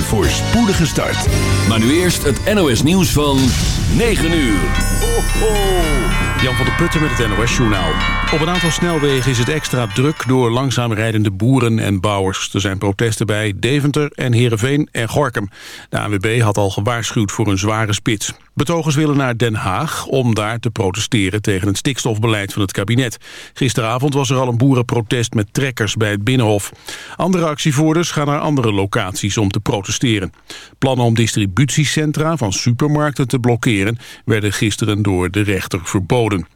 Een voorspoedige start. Maar nu eerst het NOS nieuws van 9 uur. Ho, ho. Jan van der Putten met het NOS Journaal. Op een aantal snelwegen is het extra druk door langzaam rijdende boeren en bouwers. Er zijn protesten bij Deventer en Heerenveen en Gorkum. De ANWB had al gewaarschuwd voor een zware spits. Betogers willen naar Den Haag om daar te protesteren tegen het stikstofbeleid van het kabinet. Gisteravond was er al een boerenprotest met trekkers bij het Binnenhof. Andere actievoerders gaan naar andere locaties om te protesteren. Plannen om distributiecentra van supermarkten te blokkeren werden gisteren door de rechter verboden.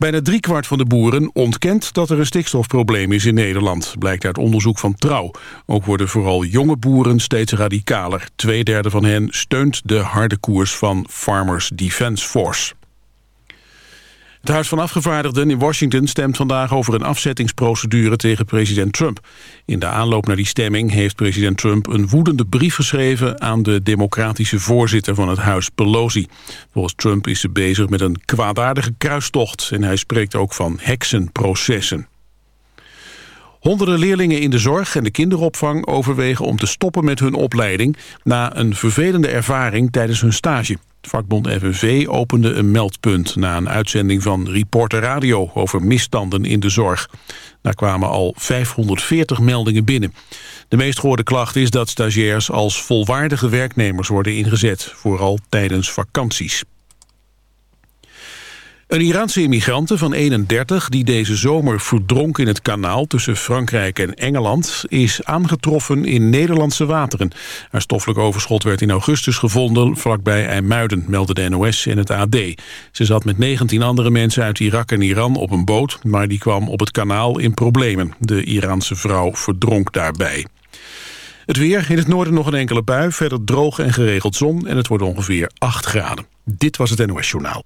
Bijna driekwart van de boeren ontkent dat er een stikstofprobleem is in Nederland, blijkt uit onderzoek van Trouw. Ook worden vooral jonge boeren steeds radicaler. Tweederde van hen steunt de harde koers van Farmers Defence Force. Het Huis van Afgevaardigden in Washington stemt vandaag over een afzettingsprocedure tegen president Trump. In de aanloop naar die stemming heeft president Trump een woedende brief geschreven aan de democratische voorzitter van het huis Pelosi. Volgens Trump is ze bezig met een kwaadaardige kruistocht en hij spreekt ook van heksenprocessen. Honderden leerlingen in de zorg en de kinderopvang overwegen om te stoppen met hun opleiding na een vervelende ervaring tijdens hun stage. Vakbond FNV opende een meldpunt na een uitzending van Reporter Radio over misstanden in de zorg. Daar kwamen al 540 meldingen binnen. De meest gehoorde klacht is dat stagiairs als volwaardige werknemers worden ingezet, vooral tijdens vakanties. Een Iraanse immigrante van 31 die deze zomer verdronk in het kanaal tussen Frankrijk en Engeland is aangetroffen in Nederlandse wateren. Haar stoffelijk overschot werd in augustus gevonden vlakbij IJmuiden, meldde de NOS en het AD. Ze zat met 19 andere mensen uit Irak en Iran op een boot, maar die kwam op het kanaal in problemen. De Iraanse vrouw verdronk daarbij. Het weer, in het noorden nog een enkele bui, verder droog en geregeld zon en het wordt ongeveer 8 graden. Dit was het NOS Journaal.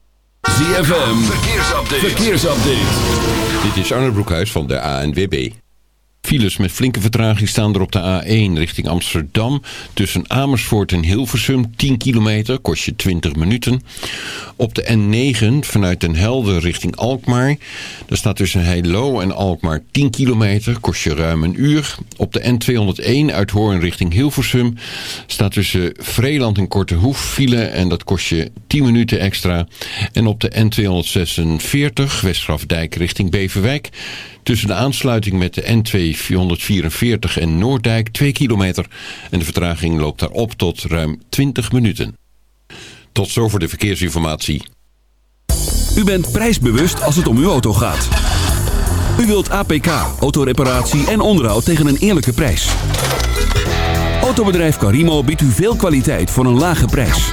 ZFM, verkeersupdate. verkeersupdate. Dit is Arne Broekhuis van de ANWB. Files met flinke vertraging staan er op de A1 richting Amsterdam. Tussen Amersfoort en Hilversum 10 kilometer, kost je 20 minuten. Op de N9 vanuit Den Helder richting Alkmaar. Daar staat tussen Heilo en Alkmaar 10 kilometer, kost je ruim een uur. Op de N201 uit Hoorn richting Hilversum staat tussen Vreeland en Kortehoef file en dat kost je 10 minuten extra. En op de N246 Westgrafdijk richting Beverwijk Tussen de aansluiting met de N244 en Noorddijk 2 kilometer en de vertraging loopt daarop tot ruim 20 minuten. Tot zover de verkeersinformatie. U bent prijsbewust als het om uw auto gaat. U wilt APK, autoreparatie en onderhoud tegen een eerlijke prijs. Autobedrijf Carimo biedt u veel kwaliteit voor een lage prijs.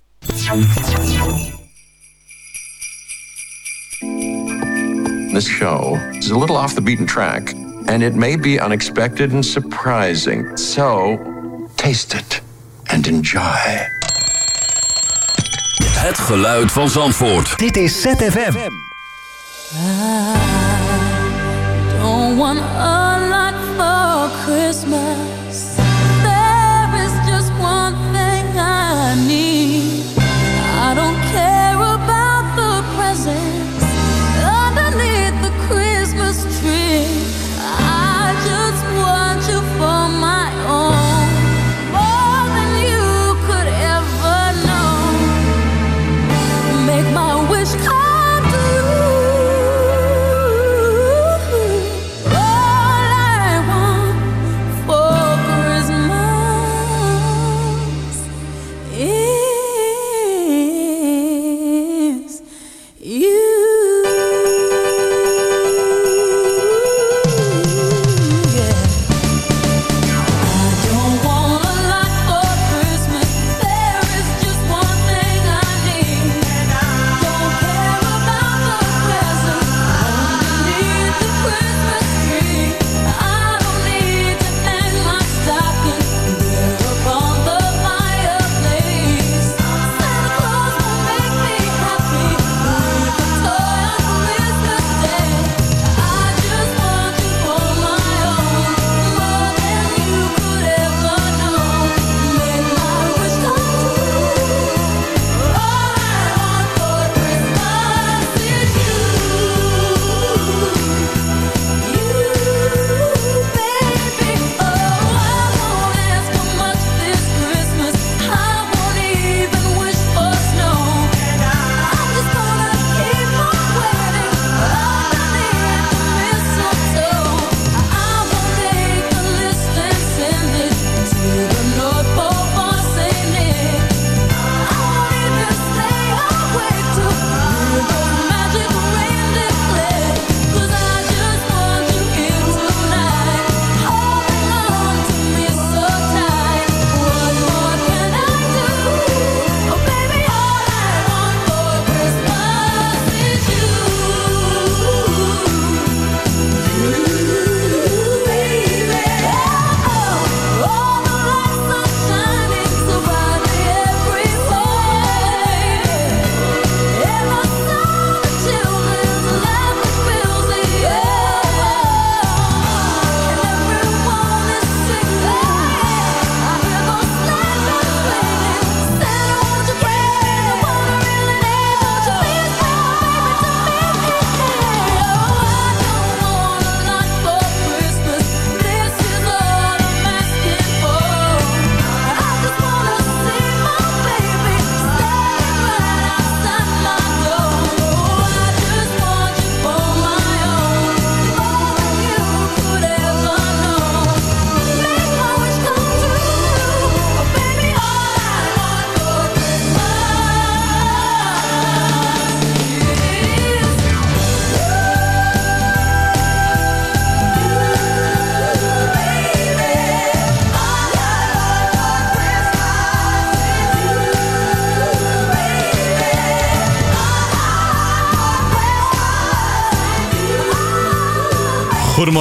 This show is a little off the beaten track, and it may be unexpected and surprising. So Taste it and enjoy. Het geluid van Zandvoort. Dit is ZFM. Don't want a lot for Christmas.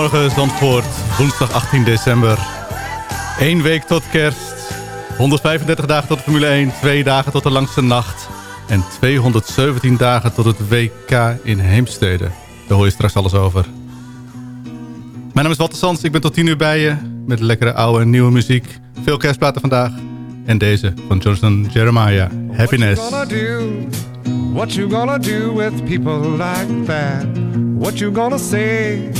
Goedemorgen Zandvoort, woensdag 18 december. Eén week tot kerst, 135 dagen tot Formule 1, twee dagen tot de langste nacht... en 217 dagen tot het WK in Heemstede. Daar hoor je straks alles over. Mijn naam is Walter Sands, ik ben tot 10 uur bij je... met lekkere oude en nieuwe muziek. Veel kerstplaten vandaag. En deze van Jonathan Jeremiah, Happiness. What you gonna do with people like that? What you gonna say?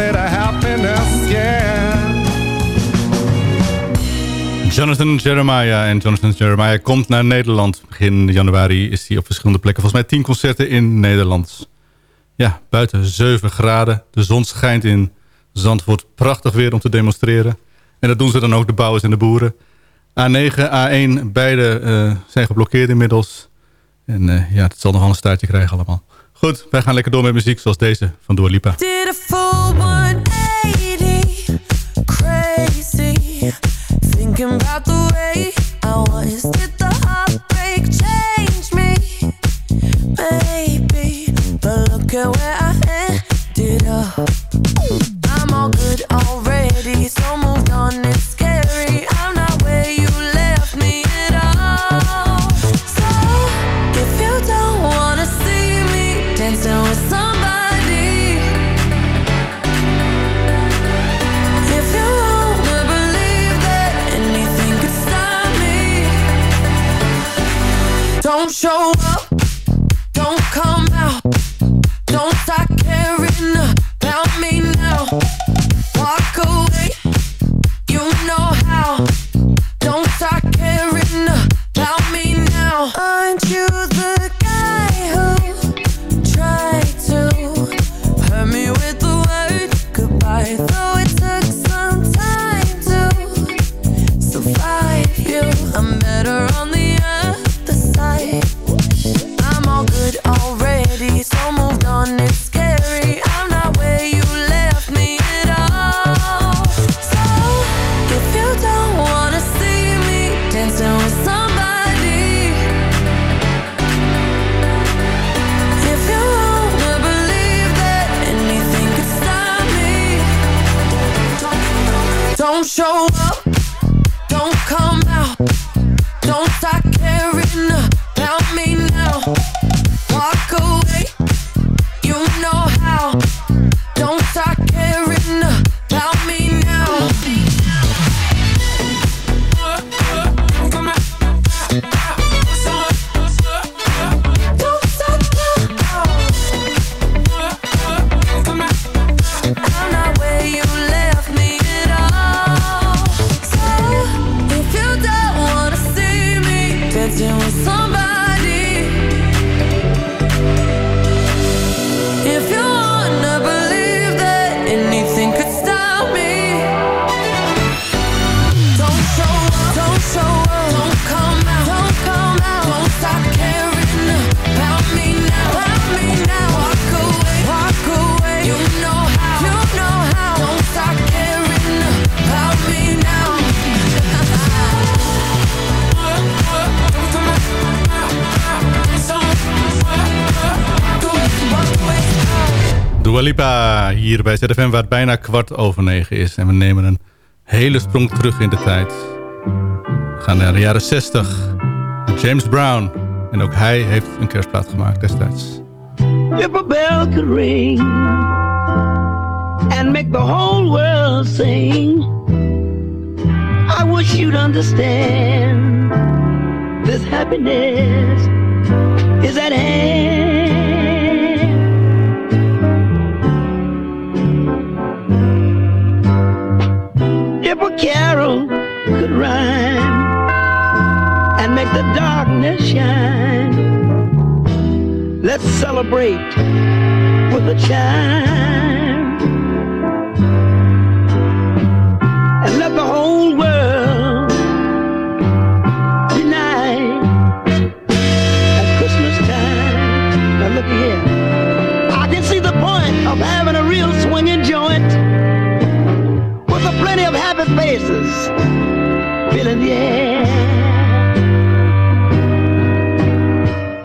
Happiness. Jonathan Jeremiah. En Jonathan Jeremiah komt naar Nederland. Begin januari is hij op verschillende plekken. Volgens mij tien concerten in Nederland. Ja, buiten 7 graden. De zon schijnt in Zandvoort. Prachtig weer om te demonstreren. En dat doen ze dan ook, de bouwers en de boeren. A9, A1, beide eh, zijn geblokkeerd inmiddels. En eh, ja, het zal nog wel een staartje krijgen allemaal. Goed, wij gaan lekker door met muziek zoals deze van Dua Lipa. Did a full 180, crazy. Thinking about the way I was. Did the heartbreak change me? Maybe, but look at where I ended up. I'm all good already, show Dua Lipa hier bij ZFM waar het bijna kwart over negen is. En we nemen een hele sprong terug in de tijd. We gaan naar de jaren 60. James Brown. En ook hij heeft een kerstplaat gemaakt destijds. If a bell could ring and make the whole world sing, I wish you'd understand this happiness is at hand. Carol could rhyme and make the darkness shine. Let's celebrate with a chime.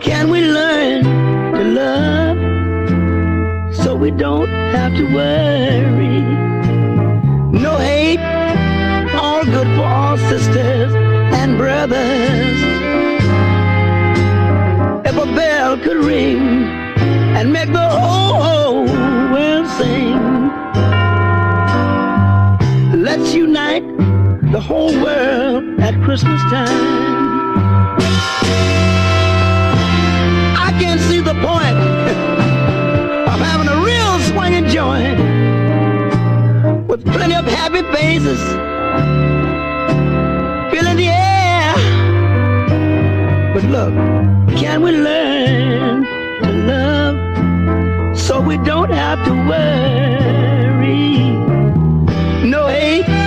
Can we learn to love so we don't have to worry? No hate, all good for all sisters and brothers. If a bell could ring and make the whole world sing, let's unite the whole world at Christmas time. I can see the point of having a real swinging joint with plenty of happy faces filling the air. But look, can we learn to love so we don't have to worry? No hate,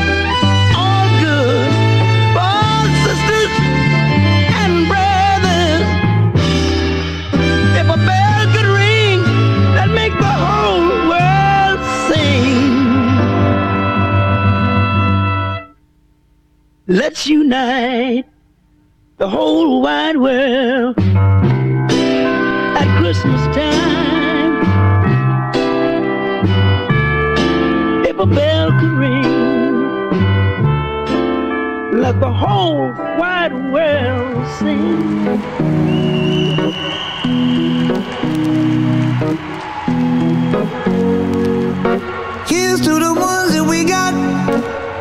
Let's unite the whole wide world at Christmas time. If a bell could ring, let the whole wide world sing.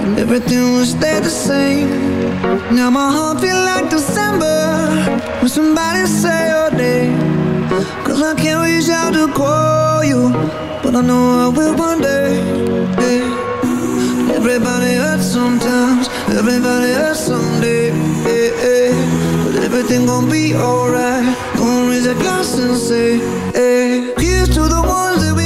and everything will stay the same. Now my heart feel like December when somebody say your name. Cause I can't reach out to call you, but I know I will one day. Everybody hurts sometimes, everybody hurts someday. yeah. But everything gon' be alright. Gonna raise a glass and say, hey. Here's to the ones that we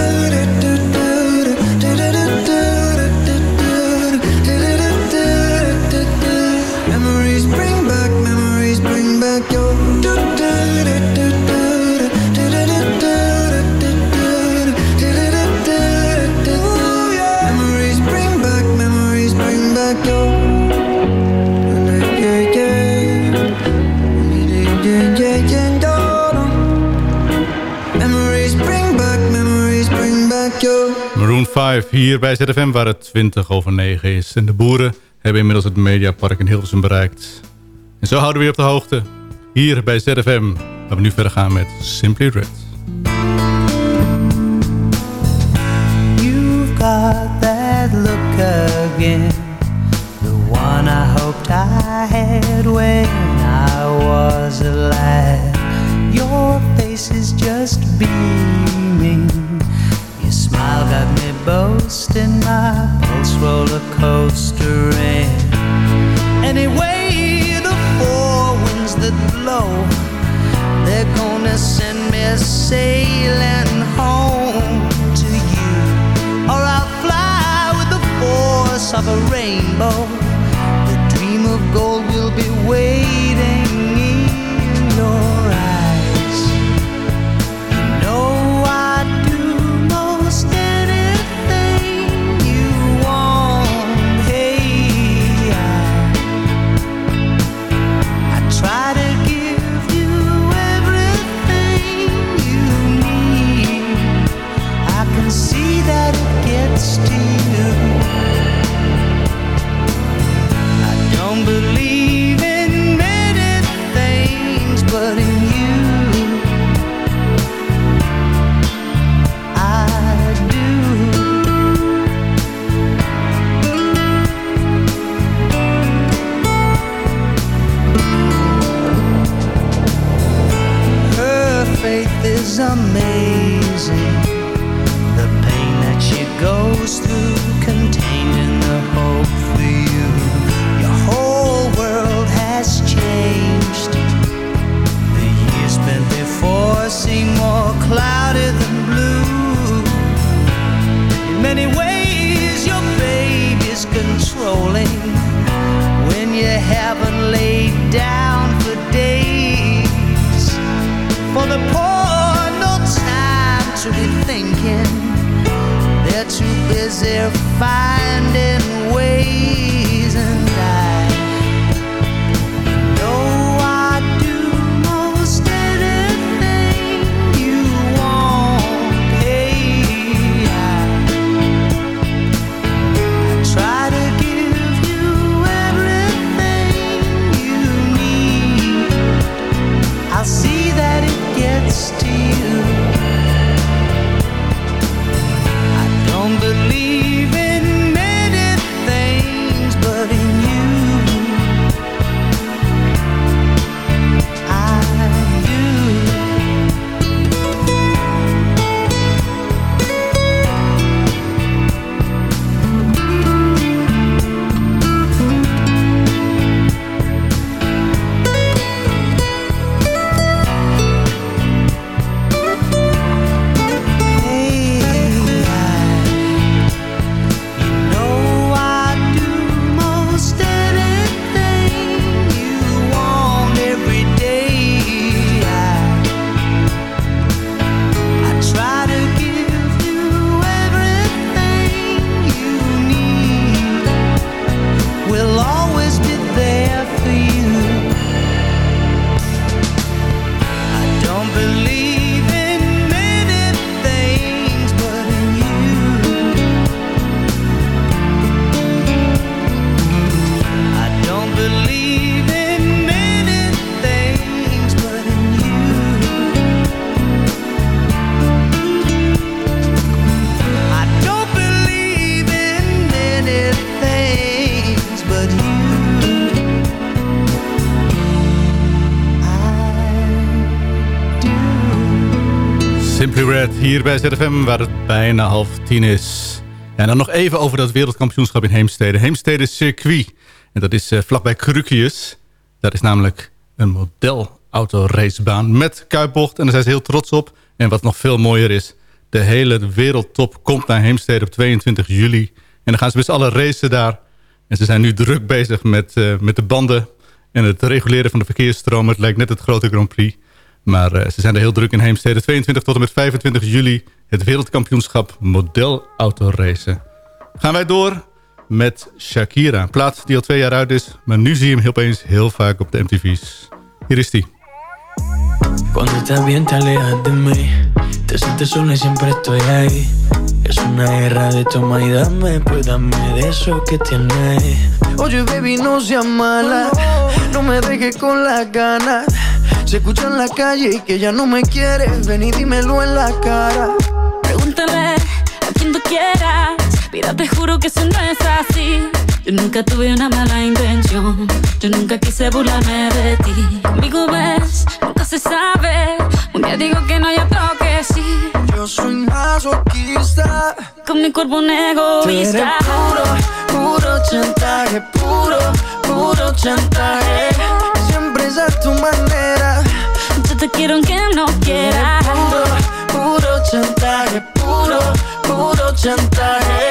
Hier bij ZFM waar het 20 over 9 is. En de boeren hebben inmiddels het Mediapark in Hilversum bereikt. En zo houden we je op de hoogte. Hier bij ZFM, waar we nu verder gaan met Simply Red. You've got that look again. The one I hoped I had when I was a lad. Your face is just beaming. Smile got me boasting my pulse roller coaster in. Anyway, the four winds that blow, they're gonna send me sailing home to you. Or I'll fly with the force of a rainbow. The dream of gold will be waiting five. Simply hier bij ZFM, waar het bijna half tien is. En dan nog even over dat wereldkampioenschap in Heemstede. Heemstede Circuit. En dat is eh, vlakbij Krukius. Dat is namelijk een modelautoracebaan met kuipbocht. En daar zijn ze heel trots op. En wat nog veel mooier is... de hele wereldtop komt naar Heemstede op 22 juli. En dan gaan ze met z'n allen racen daar. En ze zijn nu druk bezig met, eh, met de banden... en het reguleren van de verkeersstroom. Het lijkt net het grote Grand Prix... Maar eh, ze zijn er heel druk in Heemstede. 22 tot en met 25 juli het wereldkampioenschap modelautoracen. Gaan wij door met Shakira. Een die al twee jaar uit is. Maar nu zie je hem opeens heel vaak op de MTV's. Hier is die. Cuando estás bien de. Te siempre estoy ahí. Es una guerra de toma y dame, pues dame de eso que baby, no seas mala. No me dejes con las ganas. Se escucha en la calle y que ya no me quieres. Ven y dímelo en la cara. Pregúntale a quien tú quieras. Mira, te juro que eso no es así. Yo nunca tuve una mala intención. Yo nunca quise burlarme de ti. Conmigo ves, nunca se sabe. Un día digo que no, y otro que sí. Yo soy masoquista. Con mi cuerpo un egoísta. puro, puro chantaje, puro, puro chantaje. Siempre es a tu manera. Te quiero aunque no quieras. Puro, puro chantaje, puro, puro chantaje.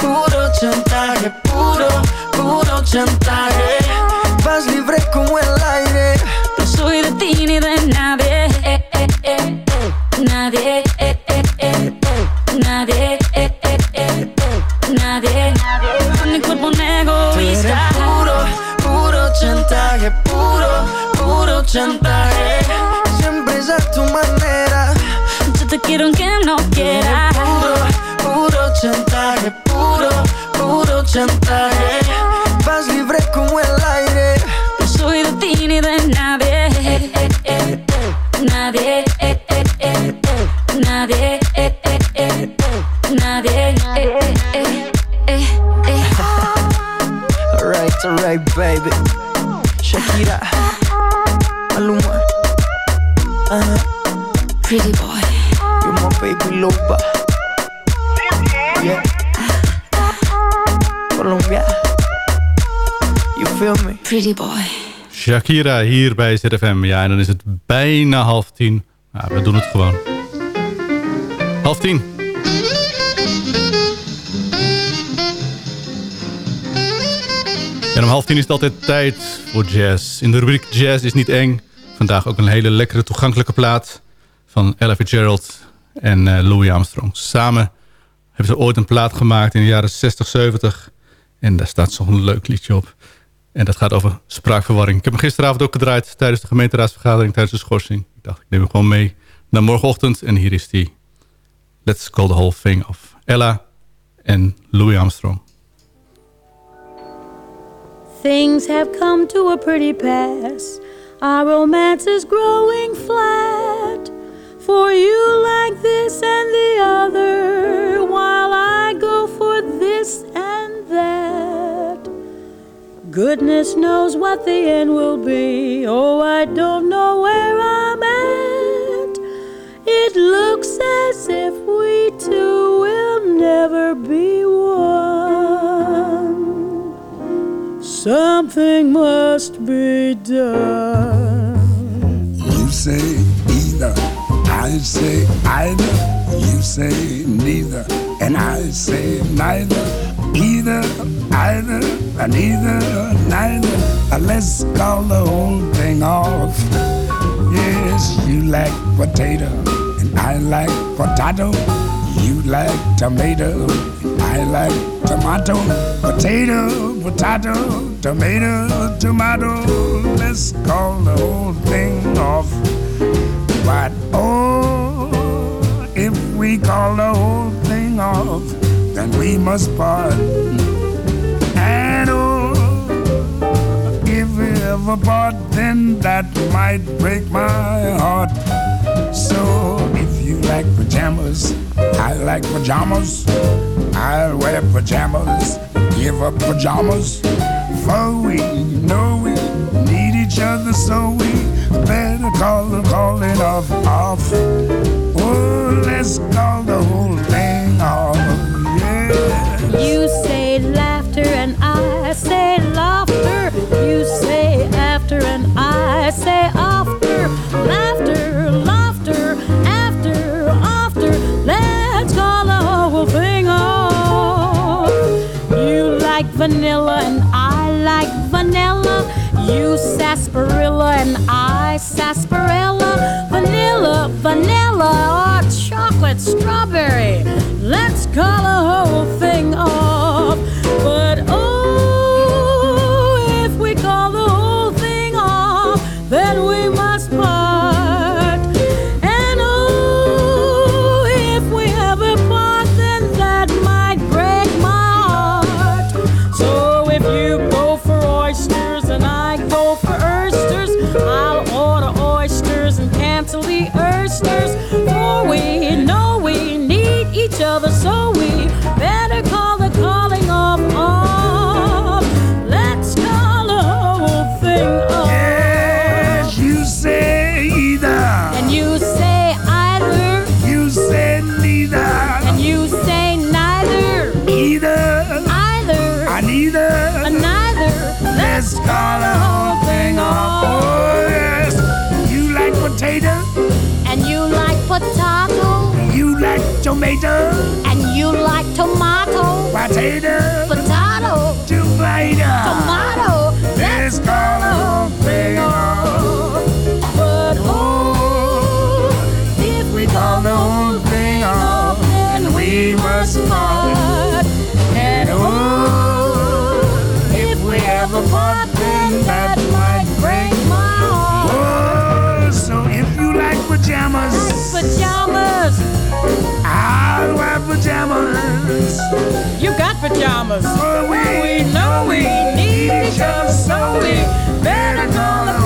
puro chantaje, puro, puro chantaje. Vas libre como el aire. No soy de ti ni de nadie eh, eh, eh, eh. Nadie eh, eh, eh, eh. Nadie eh, eh, eh, eh. Nadie Con mi cuerpo un egoísta puro, puro chantaje, puro, puro chantaje. Siempre es a tu manera. Yo te quiero aunque no quieras chantaje. Vas libre como el aire. No soy de de nadie eh, eh, eh. Nadie eh, eh, eh, eh. Nadie eh, eh, eh, eh. Nadie eh, eh, eh, eh, eh. Alright, alright, baby. Shakira, Maluma, uh-huh. Pretty boy. you're my baby loba. Pretty boy. Shakira hier bij ZFM. Ja, en dan is het bijna half tien. Ja, we doen het gewoon. Half tien. En om half tien is het altijd tijd voor jazz. In de rubriek Jazz is niet eng. Vandaag ook een hele lekkere toegankelijke plaat van Ella Fitzgerald en eh, Louis Armstrong. Samen hebben ze ooit een plaat gemaakt in de jaren 60, 70. En daar staat zo'n leuk liedje op. En dat gaat over spraakverwarring. Ik heb hem gisteravond ook gedraaid tijdens de gemeenteraadsvergadering, tijdens de schorsing. Ik dacht, ik neem hem gewoon mee naar morgenochtend. En hier is die Let's Call the Whole Thing of Ella en Louis Armstrong. Things have come to a pretty pass. Our romance is growing flat. For you like this and the other, while I go for this and that. Goodness knows what the end will be. Oh, I don't know where I'm at. It looks as if we two will never be one. Something must be done. You say either, I say either. You say neither, and I say neither. Either, either, and either, neither. Let's call the whole thing off. Yes, you like potato, and I like potato. You like tomato, I like tomato. Potato, potato, tomato, tomato. Let's call the whole thing off. But oh, if we call the whole thing off, then we must part. And oh, if we ever ever part, then that might break my heart. So if you like pajamas, I like pajamas. I'll wear pajamas, give up pajamas. For we know we need each other, so we better call the calling off off. Oh, let's call the whole thing off. You say laughter and I say laughter. You say after and I say after. Laughter, laughter, after, after. Let's call the whole thing off. You like vanilla and I like vanilla. You sarsaparilla and I sarsaparilla. Vanilla, vanilla, strawberry. Let's call the whole thing off. Tomato. And you like tomato. Potato. Potato. Tomato. Tomato. You got pajamas. For we know we need each other, so we better call the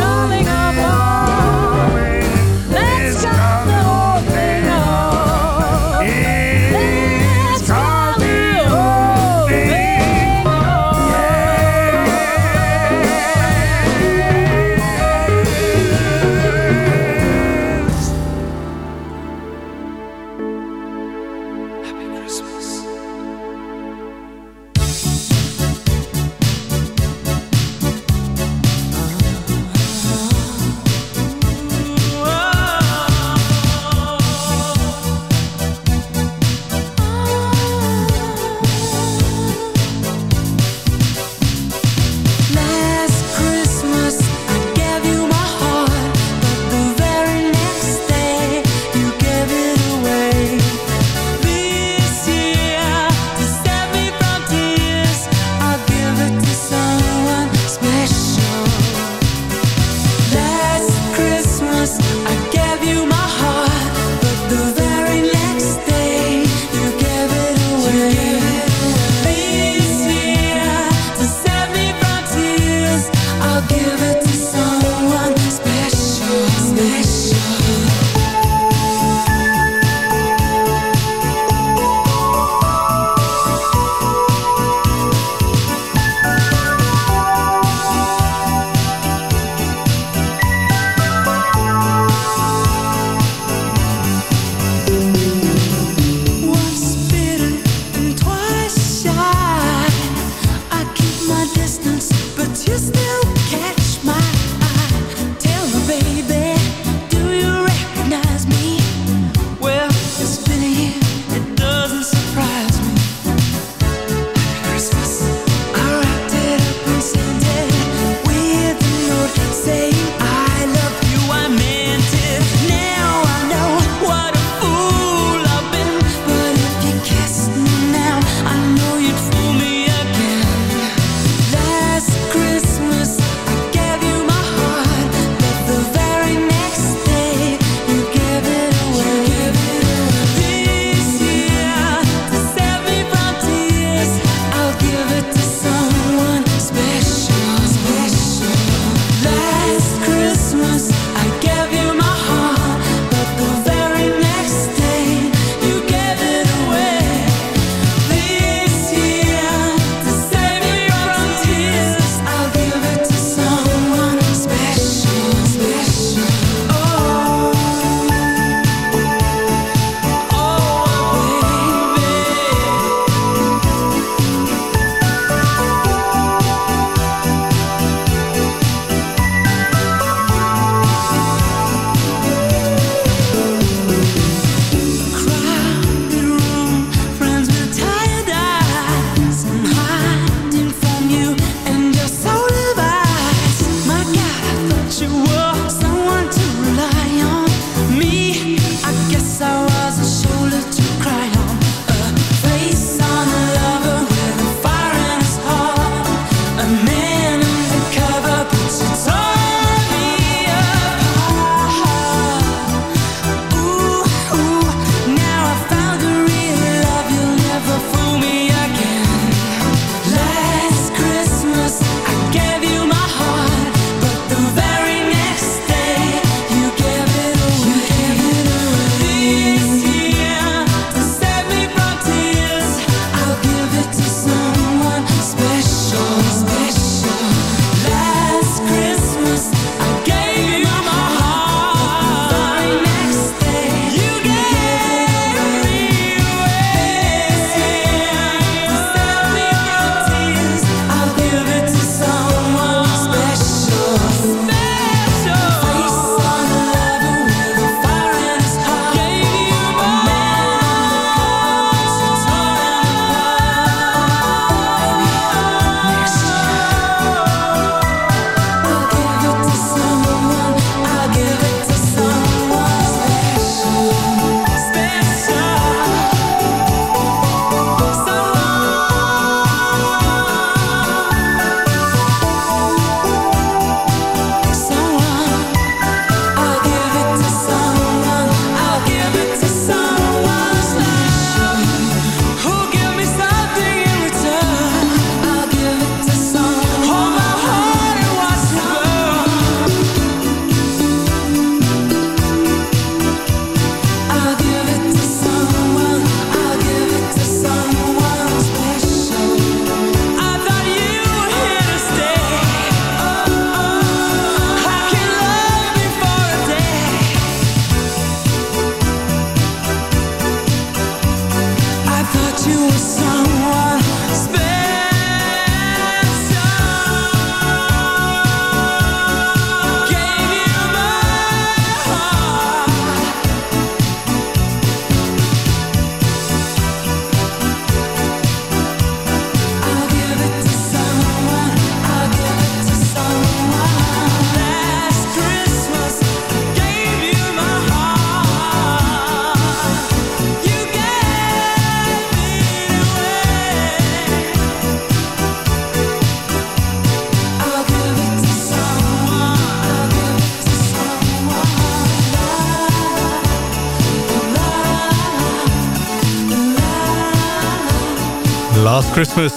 Christmas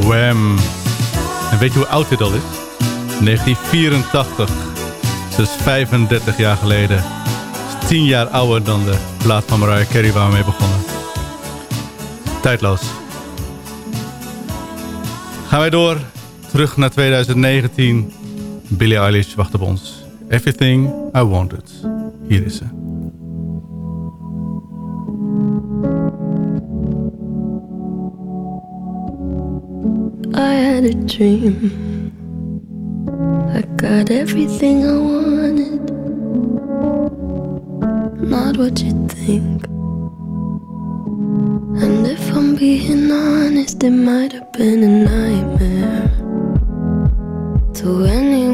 Wham. En weet je hoe oud dit al is? 1984. Dus 35 jaar geleden. is 10 jaar ouder dan de plaat van Mariah Carey waar we mee begonnen. Tijdloos. Gaan wij door. Terug naar 2019. Billie Eilish wacht op ons. Everything I Wanted. Hier is ze. Had a dream. I got everything I wanted. Not what you think. And if I'm being honest, it might have been a nightmare. To anyone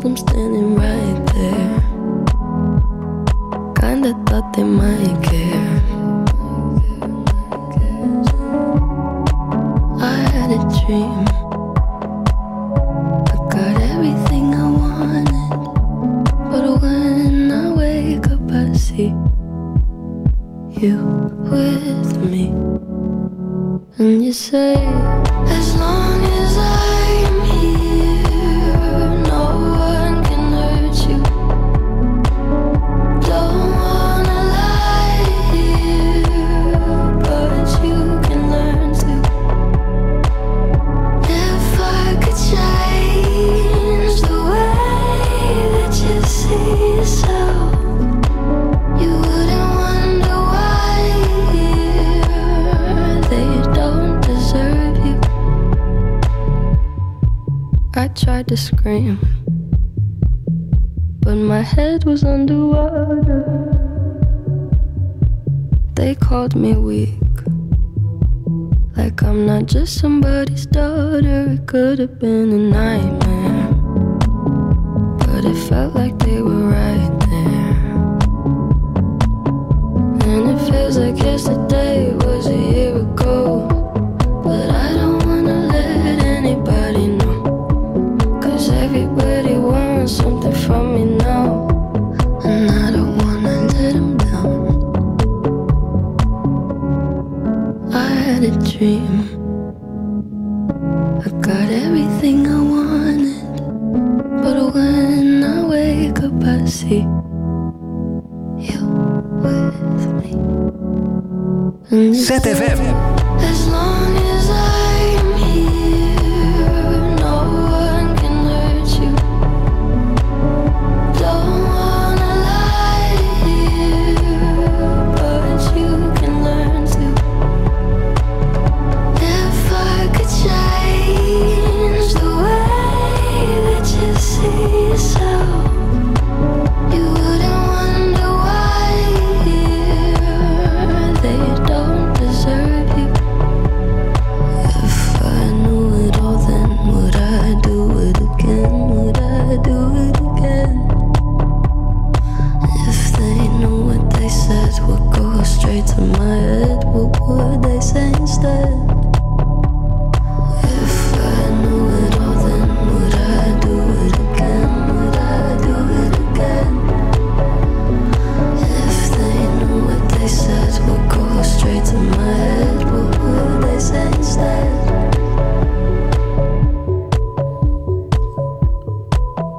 noticed. I saw them standing right there. Kinda thought they might They called me weak, like I'm not just somebody's daughter. It could have been a nightmare,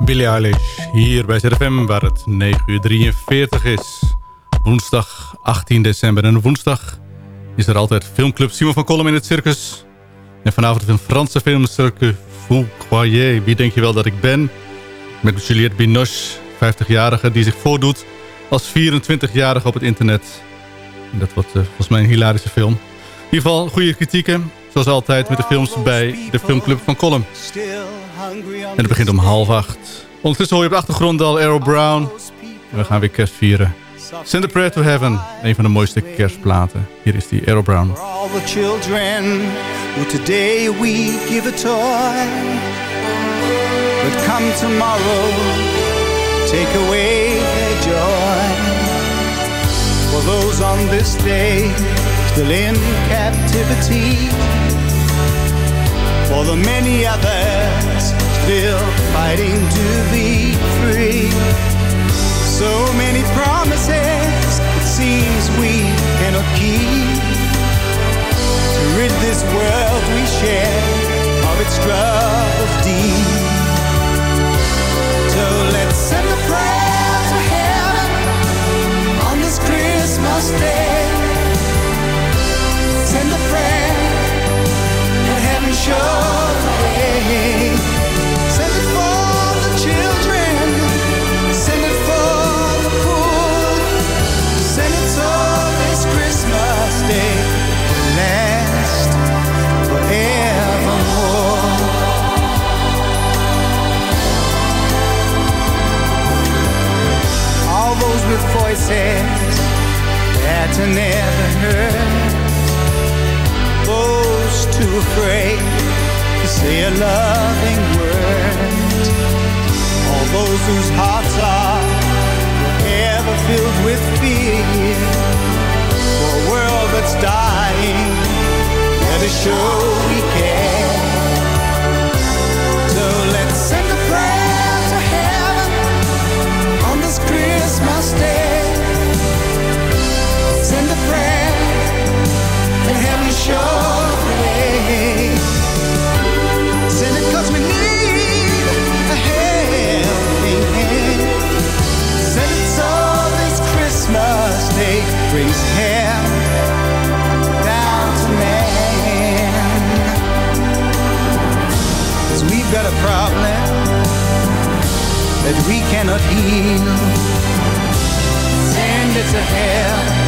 Billie hier bij ZFM waar het 9 uur 43 is. Woensdag 18 december. En woensdag is er altijd filmclub Simon van Kolm in het circus. En vanavond een Franse film Cirque Vous Croyez. Wie denk je wel dat ik ben? Met Juliette Binoche, 50-jarige die zich voordoet als 24-jarige op het internet. En dat wordt eh, volgens mij een hilarische film. In ieder geval goede kritieken. Zoals altijd met de films bij de filmclub van Column. En het begint om half acht. Ondertussen hoor je op de achtergrond al Arrow Brown. En we gaan weer kerst vieren. Send a Prayer to Heaven. Een van de mooiste kerstplaten. Hier is die Arrow Brown. all the children today we give a toy. But come tomorrow, take away their joy. For For those on this day still in captivity. For the many others still fighting to be free. So many promises it seems we cannot keep. To rid this world we share of its struggles deep. So let's send a prayer to heaven on this Christmas day. Voices that are never heard, those too afraid to say a loving word, all those whose hearts are forever filled with fear for a world that's dying. Let us show we care. Got a problem that we cannot heal. Send it to hell,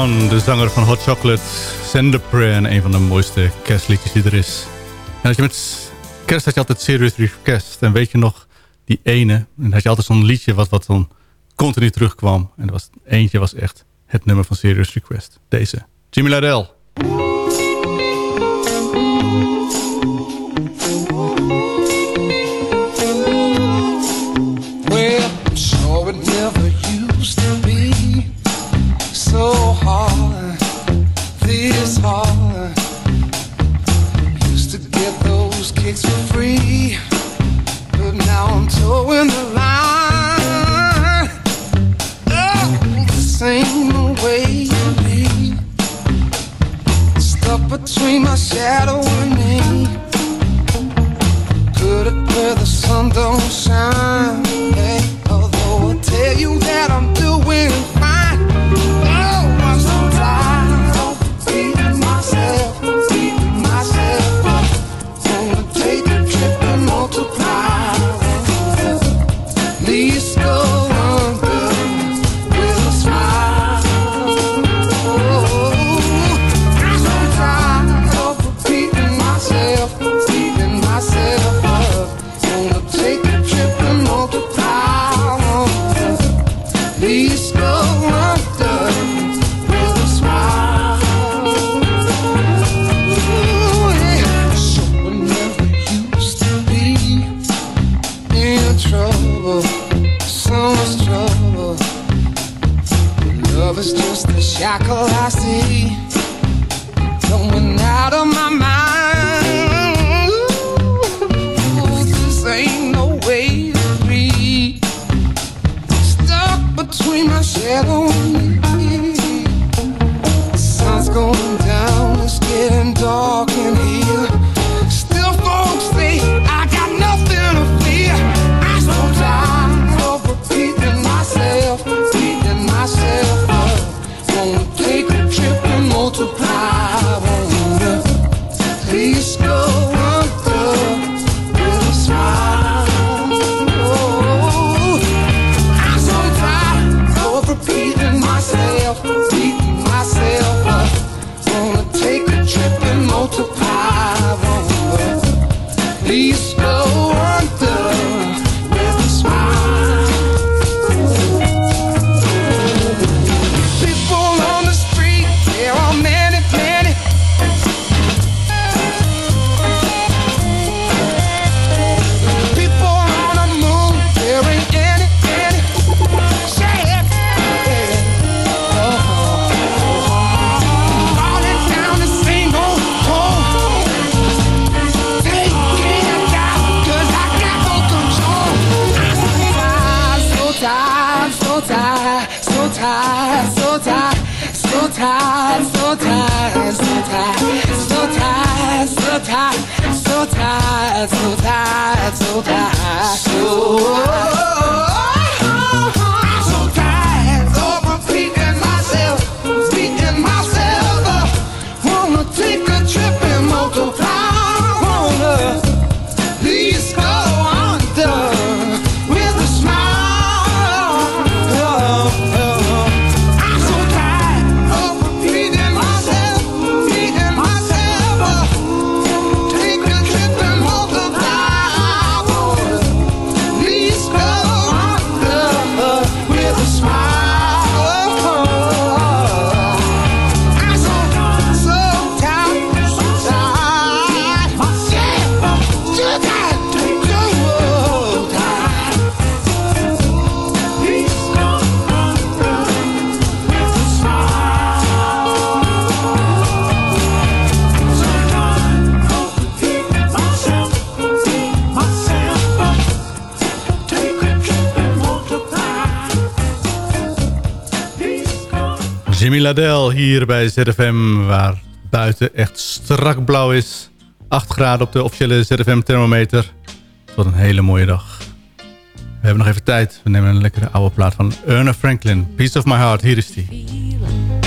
De zanger van Hot Chocolate. En een van de mooiste kerstliedjes die er is. En als je met kerst had je altijd Serious Request. En weet je nog, die ene. En had je altijd zo'n liedje wat, wat dan continu terugkwam. En er was, eentje was echt het nummer van Serious Request. Deze, Jimmy Ladell. I'm the line. Oh, the way you be. Stuck between my shadow and me. Where the sun don't shine. Hey, although I tell you that I'm doing Please 的姿态。Camila hier bij ZFM, waar buiten echt strak blauw is. 8 graden op de officiële ZFM-thermometer. Wat een hele mooie dag. We hebben nog even tijd. We nemen een lekkere oude plaat van Erna Franklin. Piece of my heart, hier is die.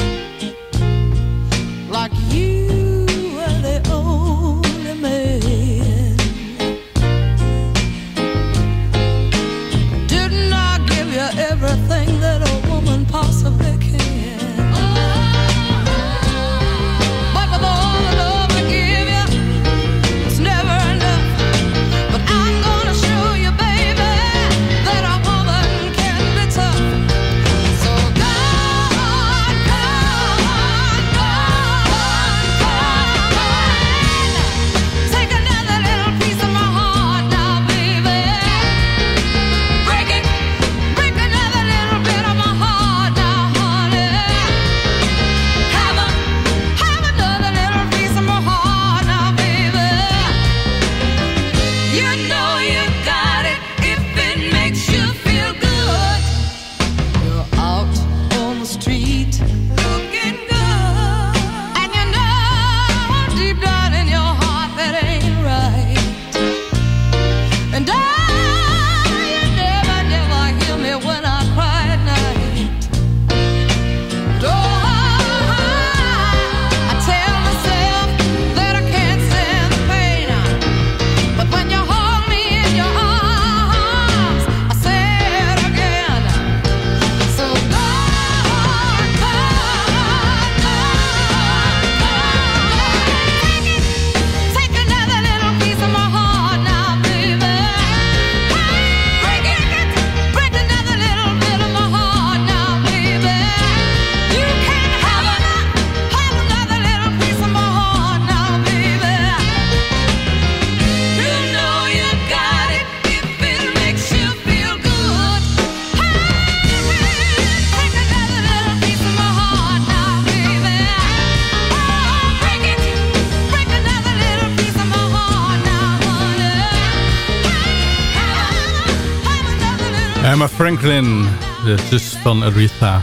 De zus van Aretha.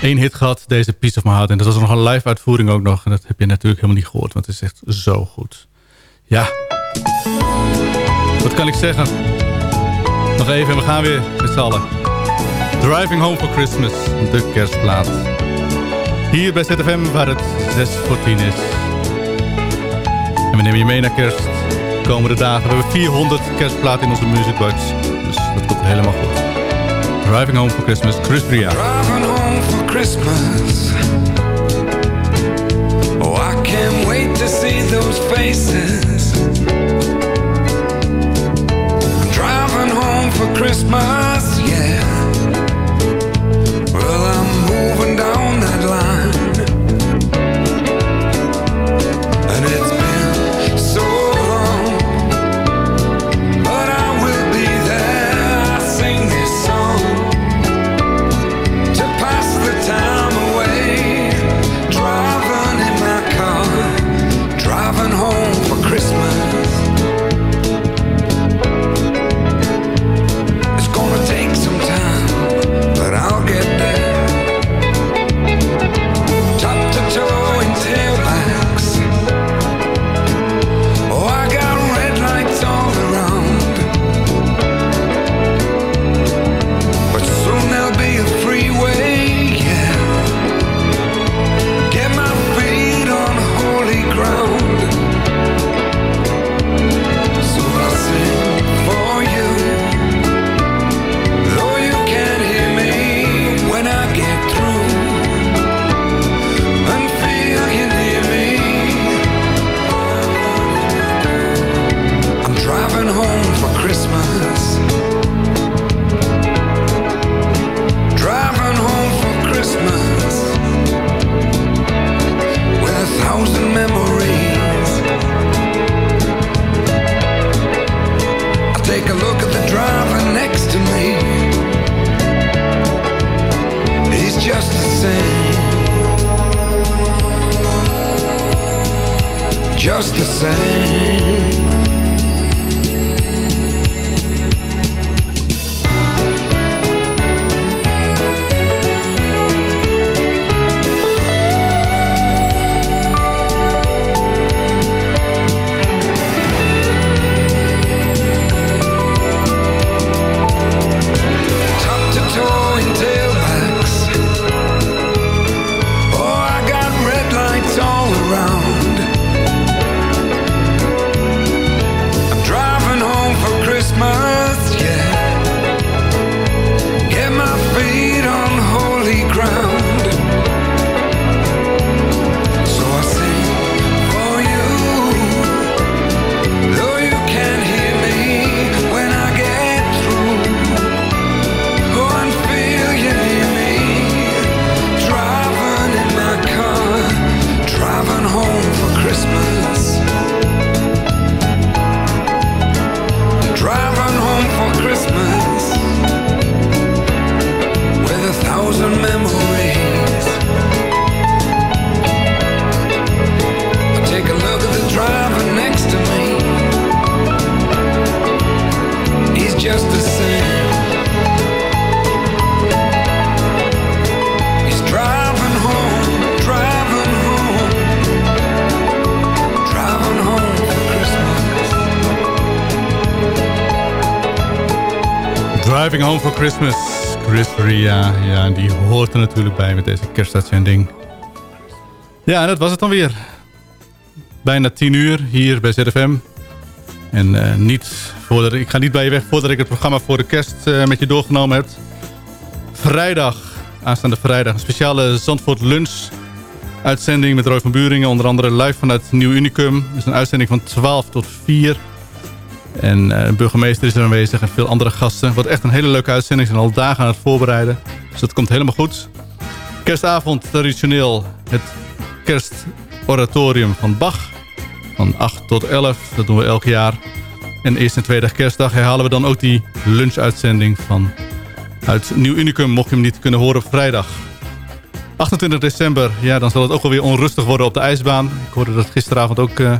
Eén hit gehad, deze Piece of My Heart. En dat was nog een live uitvoering ook nog. En dat heb je natuurlijk helemaal niet gehoord, want het is echt zo goed. Ja. Wat kan ik zeggen? Nog even en we gaan weer met z'n allen. Driving Home for Christmas, de kerstplaat. Hier bij ZFM waar het 6 voor 10 is. En we nemen je mee naar kerst. De komende dagen. We hebben 400 kerstplaten in onze musicbox. Dus dat komt helemaal goed. Driving Home for Christmas, Chris Bria. Driving home for Christmas. Oh, I can't wait to see those faces. I'm driving home for Christmas, Driving Home for Christmas, Chris Ria. Ja, die hoort er natuurlijk bij met deze kerstuitzending. Ja, en dat was het dan weer. Bijna 10 uur hier bij ZFM. En eh, niet voordat, ik ga niet bij je weg voordat ik het programma voor de kerst eh, met je doorgenomen heb. Vrijdag, aanstaande vrijdag, een speciale Zandvoort Lunch uitzending met Roy van Buringen. Onder andere live vanuit Nieuw Unicum. Het is een uitzending van 12 tot 4. En eh, de burgemeester is er aanwezig en veel andere gasten. Wat echt een hele leuke uitzending. Ze zijn al dagen aan het voorbereiden. Dus dat komt helemaal goed. Kerstavond traditioneel het kerstoratorium van Bach. Van 8 tot 11. Dat doen we elk jaar. En eerst en tweede kerstdag herhalen we dan ook die lunchuitzending van uit Nieuw Unicum. Mocht je hem niet kunnen horen op vrijdag. 28 december, ja, dan zal het ook wel weer onrustig worden op de ijsbaan. Ik hoorde dat gisteravond ook eh,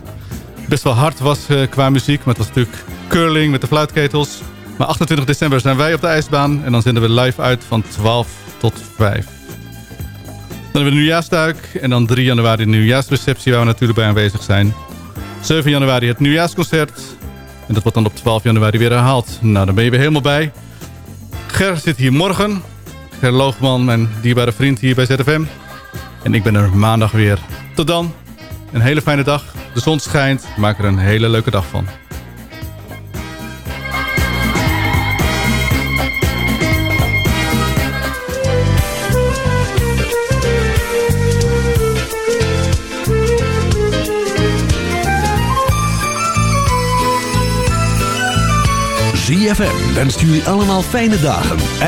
best wel hard was eh, qua muziek. Het was natuurlijk curling met de fluitketels. Maar 28 december zijn wij op de ijsbaan. En dan zenden we live uit van 12 tot 5. Dan hebben we de nieuwjaarsduik. En dan 3 januari de nieuwjaarsreceptie waar we natuurlijk bij aanwezig zijn. 7 januari het nieuwjaarsconcert. En dat wordt dan op 12 januari weer herhaald. Nou, dan ben je weer helemaal bij. Ger zit hier morgen. Ger Loogman, mijn dierbare vriend hier bij ZFM. En ik ben er maandag weer. Tot dan. Een hele fijne dag. De zon schijnt. Maak er een hele leuke dag van. ZFM wenst jullie allemaal fijne dagen.